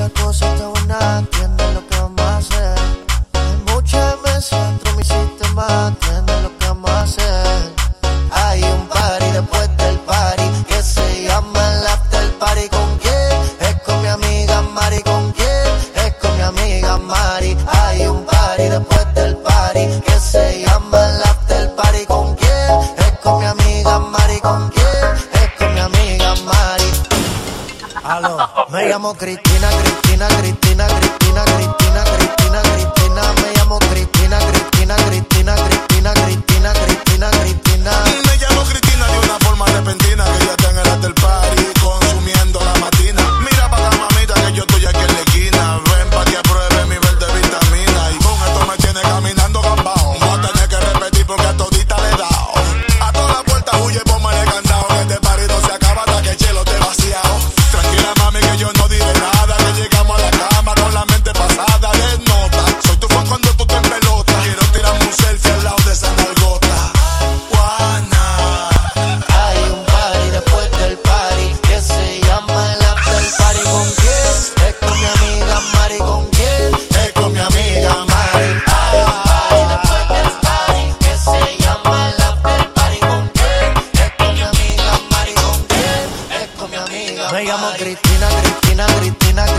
cada cosa. Aló, me llamo Cristina, Cristina, Cristina, Cristina. Me llamo Cristina, Cristina, Cristina